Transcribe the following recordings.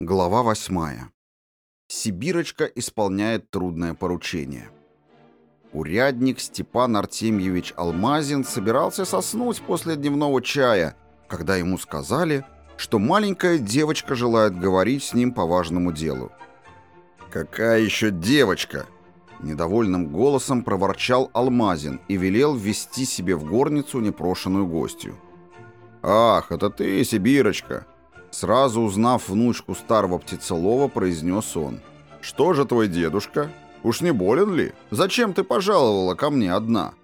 Глава восьмая. Сибирочка исполняет трудное поручение. Урядник Степан Артемьевич Алмазин собирался соснуть после дневного чая, когда ему сказали, что маленькая девочка желает говорить с ним по важному делу. «Какая еще девочка?» Недовольным голосом проворчал Алмазин и велел ввести себе в горницу непрошенную гостью. «Ах, это ты, Сибирочка!» Сразу узнав внучку старого птицелова, произнес он. «Что же твой дедушка? Уж не болен ли? Зачем ты пожаловала ко мне одна?»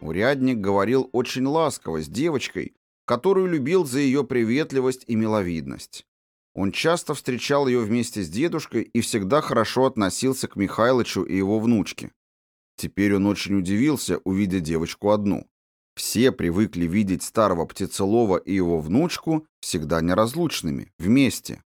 Урядник говорил очень ласково с девочкой, которую любил за ее приветливость и миловидность. Он часто встречал ее вместе с дедушкой и всегда хорошо относился к Михайловичу и его внучке. Теперь он очень удивился, увидя девочку одну. Все привыкли видеть старого птицелова и его внучку всегда неразлучными, вместе.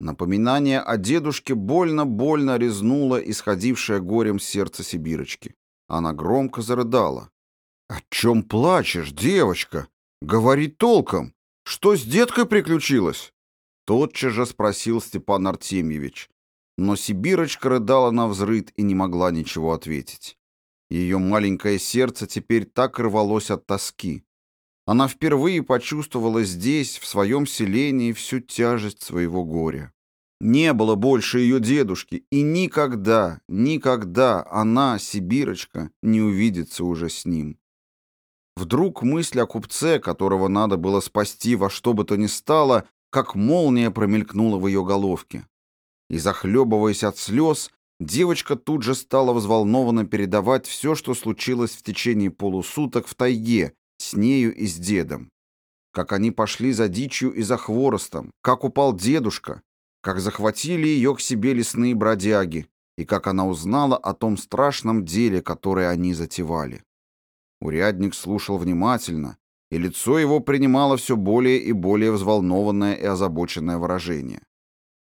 Напоминание о дедушке больно-больно резнуло исходившее горем сердце Сибирочки. Она громко зарыдала. «О чем плачешь, девочка? Говори толком. Что с деткой приключилось?» Тотчас же спросил Степан Артемьевич. Но Сибирочка рыдала на взрыд и не могла ничего ответить. Ее маленькое сердце теперь так рвалось от тоски. Она впервые почувствовала здесь, в своем селении, всю тяжесть своего горя. Не было больше ее дедушки, и никогда, никогда она, Сибирочка, не увидится уже с ним. Вдруг мысль о купце, которого надо было спасти во что бы то ни стало, как молния промелькнула в ее головке. И, захлебываясь от слез, Девочка тут же стала взволнованно передавать все, что случилось в течение полусуток в тайге с нею и с дедом. Как они пошли за дичью и за хворостом, как упал дедушка, как захватили ее к себе лесные бродяги, и как она узнала о том страшном деле, которое они затевали. Урядник слушал внимательно, и лицо его принимало все более и более взволнованное и озабоченное выражение.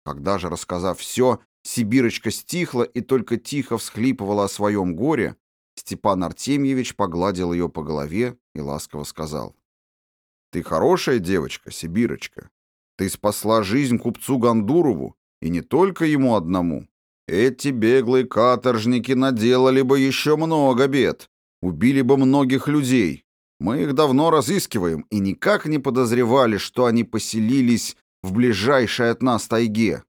Когда же, рассказав все, Сибирочка стихла и только тихо всхлипывала о своем горе, Степан Артемьевич погладил ее по голове и ласково сказал. «Ты хорошая девочка, Сибирочка. Ты спасла жизнь купцу Гондурову, и не только ему одному. Эти беглые каторжники наделали бы еще много бед, убили бы многих людей. Мы их давно разыскиваем и никак не подозревали, что они поселились в ближайшей от нас тайге.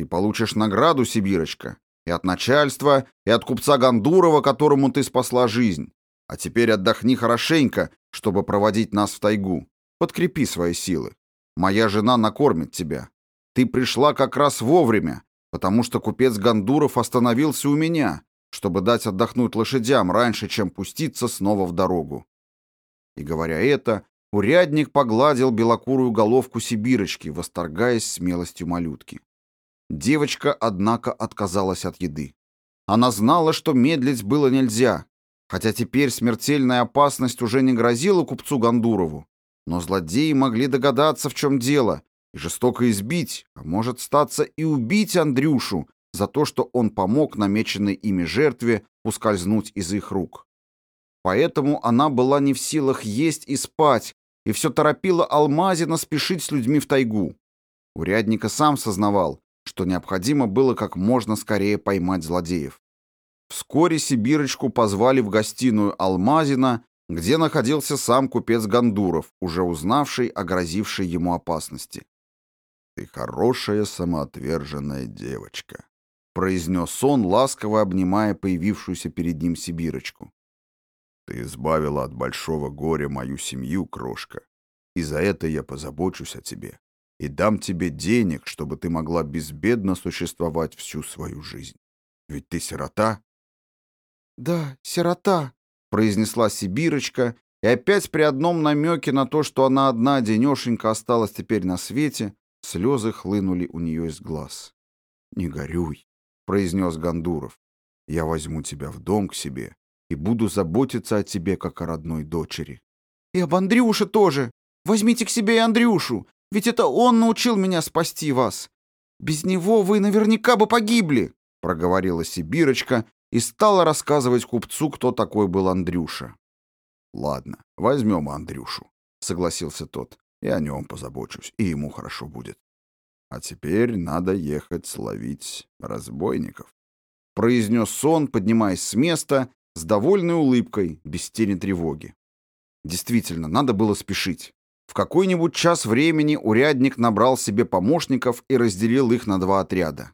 Ты получишь награду, Сибирочка, и от начальства, и от купца Гондурова, которому ты спасла жизнь. А теперь отдохни хорошенько, чтобы проводить нас в тайгу. Подкрепи свои силы. Моя жена накормит тебя. Ты пришла как раз вовремя, потому что купец Гондуров остановился у меня, чтобы дать отдохнуть лошадям раньше, чем пуститься снова в дорогу. И говоря это, урядник погладил белокурую головку Сибирочки, восторгаясь смелостью малютки. Девочка, однако, отказалась от еды. Она знала, что медлить было нельзя, хотя теперь смертельная опасность уже не грозила купцу Гондурову. Но злодеи могли догадаться, в чем дело, и жестоко избить, а может статься и убить Андрюшу за то, что он помог намеченной ими жертве ускользнуть из их рук. Поэтому она была не в силах есть и спать, и все торопила Алмазина спешить с людьми в тайгу. Урядника сам сознавал, что необходимо было как можно скорее поймать злодеев. Вскоре Сибирочку позвали в гостиную Алмазина, где находился сам купец Гондуров, уже узнавший о грозившей ему опасности. «Ты хорошая самоотверженная девочка», — произнес он, ласково обнимая появившуюся перед ним Сибирочку. «Ты избавила от большого горя мою семью, крошка, и за это я позабочусь о тебе и дам тебе денег, чтобы ты могла безбедно существовать всю свою жизнь. Ведь ты сирота?» «Да, сирота», — произнесла Сибирочка, и опять при одном намеке на то, что она одна денешенька осталась теперь на свете, слезы хлынули у нее из глаз. «Не горюй», — произнес Гондуров. «Я возьму тебя в дом к себе и буду заботиться о тебе, как о родной дочери». «И об Андрюше тоже. Возьмите к себе и Андрюшу. Ведь это он научил меня спасти вас. Без него вы наверняка бы погибли, проговорила Сибирочка и стала рассказывать купцу, кто такой был Андрюша. Ладно, возьмем Андрюшу, согласился тот. И о нем позабочусь, и ему хорошо будет. А теперь надо ехать словить разбойников. Произнес он, поднимаясь с места, с довольной улыбкой, без тени тревоги. Действительно, надо было спешить. В какой-нибудь час времени урядник набрал себе помощников и разделил их на два отряда.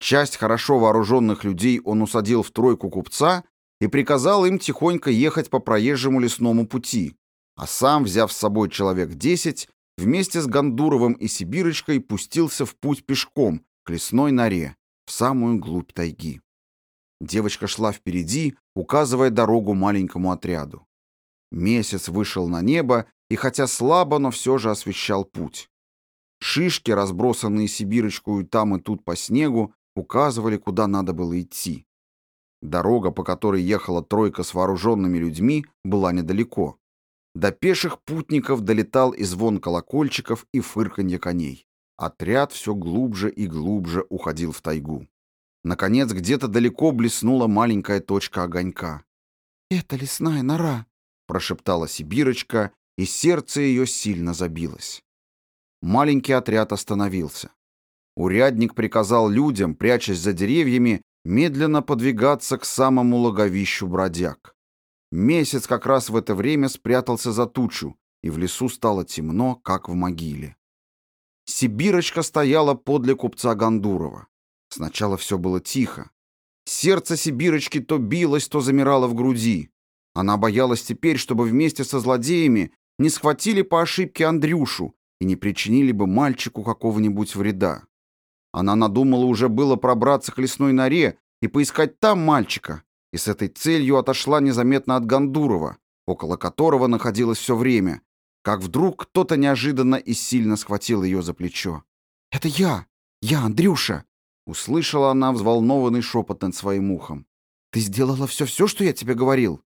Часть хорошо вооруженных людей он усадил в тройку купца и приказал им тихонько ехать по проезжему лесному пути, а сам, взяв с собой человек десять, вместе с Гондуровым и Сибирочкой пустился в путь пешком к лесной норе, в самую глубь тайги. Девочка шла впереди, указывая дорогу маленькому отряду. Месяц вышел на небо и хотя слабо, но все же освещал путь. Шишки, разбросанные Сибирочку там и тут по снегу, указывали, куда надо было идти. Дорога, по которой ехала тройка с вооруженными людьми, была недалеко. До пеших путников долетал и звон колокольчиков, и фырканье коней. Отряд все глубже и глубже уходил в тайгу. Наконец, где-то далеко блеснула маленькая точка огонька. «Это лесная нора», — прошептала Сибирочка и сердце ее сильно забилось. Маленький отряд остановился. Урядник приказал людям, прячась за деревьями, медленно подвигаться к самому логовищу бродяг. Месяц как раз в это время спрятался за тучу, и в лесу стало темно, как в могиле. Сибирочка стояла подле купца Гондурова. Сначала все было тихо. Сердце Сибирочки то билось, то замирало в груди. Она боялась теперь, чтобы вместе со злодеями не схватили по ошибке Андрюшу и не причинили бы мальчику какого-нибудь вреда. Она надумала уже было пробраться к лесной норе и поискать там мальчика, и с этой целью отошла незаметно от Гондурова, около которого находилась все время, как вдруг кто-то неожиданно и сильно схватил ее за плечо. «Это я! Я, Андрюша!» Услышала она взволнованный шепот над своим ухом. «Ты сделала все-все, что я тебе говорил?»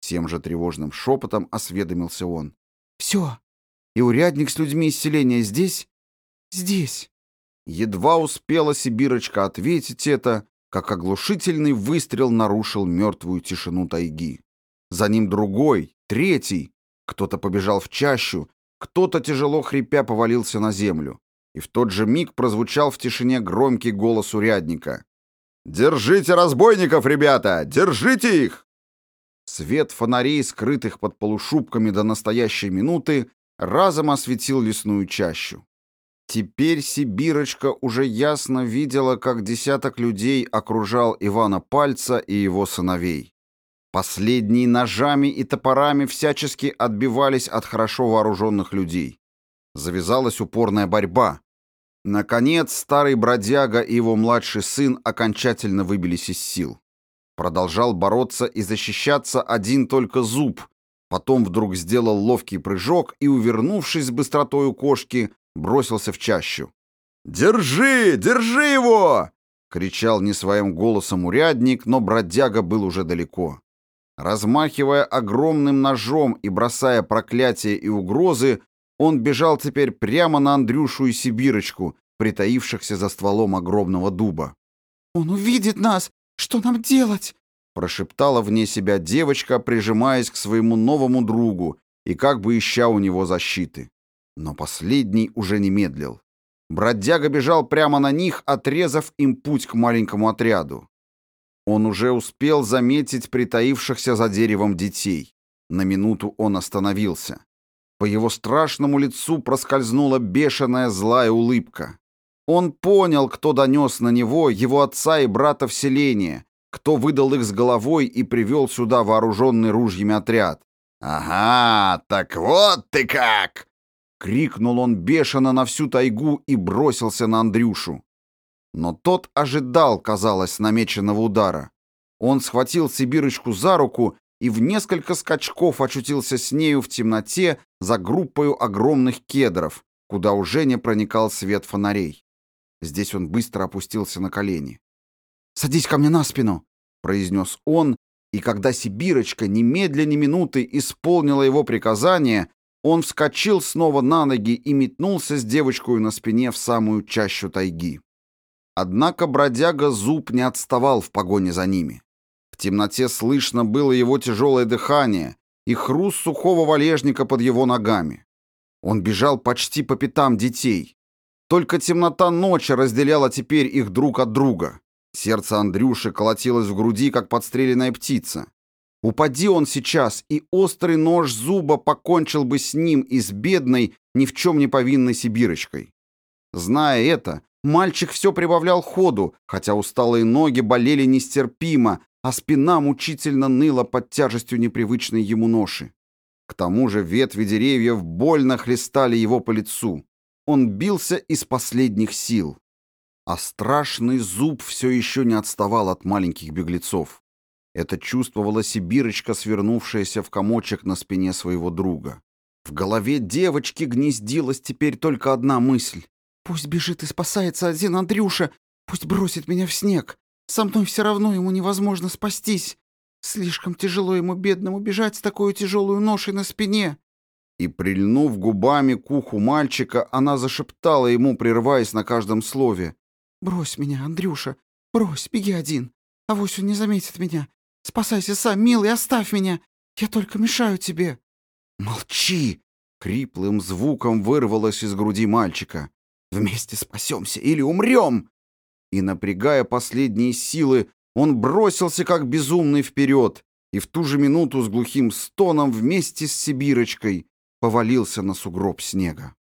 Тем же тревожным шепотом осведомился он. «Все. И урядник с людьми селения здесь?» «Здесь». Едва успела Сибирочка ответить это, как оглушительный выстрел нарушил мертвую тишину тайги. За ним другой, третий. Кто-то побежал в чащу, кто-то, тяжело хрипя, повалился на землю. И в тот же миг прозвучал в тишине громкий голос урядника. «Держите разбойников, ребята! Держите их!» Свет фонарей, скрытых под полушубками до настоящей минуты, разом осветил лесную чащу. Теперь Сибирочка уже ясно видела, как десяток людей окружал Ивана Пальца и его сыновей. Последние ножами и топорами всячески отбивались от хорошо вооруженных людей. Завязалась упорная борьба. Наконец, старый бродяга и его младший сын окончательно выбились из сил. Продолжал бороться и защищаться один только зуб. Потом вдруг сделал ловкий прыжок и, увернувшись с быстротой у кошки, бросился в чащу. «Держи! Держи его!» — кричал не своим голосом урядник, но бродяга был уже далеко. Размахивая огромным ножом и бросая проклятия и угрозы, он бежал теперь прямо на Андрюшу и Сибирочку, притаившихся за стволом огромного дуба. «Он увидит нас! Что нам делать?» прошептала вне себя девочка, прижимаясь к своему новому другу и как бы ища у него защиты. Но последний уже не медлил. Бродяга бежал прямо на них, отрезав им путь к маленькому отряду. Он уже успел заметить притаившихся за деревом детей. На минуту он остановился. По его страшному лицу проскользнула бешеная злая улыбка. Он понял, кто донес на него, его отца и брата в селение, кто выдал их с головой и привел сюда вооруженный ружьями отряд. «Ага, так вот ты как!» Крикнул он бешено на всю тайгу и бросился на Андрюшу. Но тот ожидал, казалось, намеченного удара. Он схватил Сибирочку за руку и в несколько скачков очутился с нею в темноте за группою огромных кедров, куда уже не проникал свет фонарей. Здесь он быстро опустился на колени. «Садись ко мне на спину!» — произнес он, и когда Сибирочка немедленно минуты исполнила его приказание, он вскочил снова на ноги и метнулся с девочкой на спине в самую чащу тайги. Однако бродяга зуб не отставал в погоне за ними. В темноте слышно было его тяжелое дыхание и хруст сухого валежника под его ногами. Он бежал почти по пятам детей. Только темнота ночи разделяла теперь их друг от друга. Сердце Андрюши колотилось в груди, как подстреленная птица. Упади он сейчас, и острый нож зуба покончил бы с ним и с бедной, ни в чем не повинной сибирочкой. Зная это, мальчик все прибавлял ходу, хотя усталые ноги болели нестерпимо, а спина мучительно ныла под тяжестью непривычной ему ноши. К тому же ветви деревьев больно хлестали его по лицу. Он бился из последних сил. А страшный зуб все еще не отставал от маленьких беглецов. Это чувствовала сибирочка, свернувшаяся в комочек на спине своего друга. В голове девочки гнездилась теперь только одна мысль. «Пусть бежит и спасается один Андрюша, пусть бросит меня в снег. Со мной все равно ему невозможно спастись. Слишком тяжело ему, бедному, бежать с такой тяжелой ношей на спине». И, прильнув губами к уху мальчика, она зашептала ему, прерываясь на каждом слове. «Брось меня, Андрюша, брось, беги один. Авось он не заметит меня. Спасайся сам, милый, оставь меня. Я только мешаю тебе». «Молчи!» — хриплым звуком вырвалось из груди мальчика. «Вместе спасемся или умрем!» И, напрягая последние силы, он бросился как безумный вперед и в ту же минуту с глухим стоном вместе с Сибирочкой повалился на сугроб снега.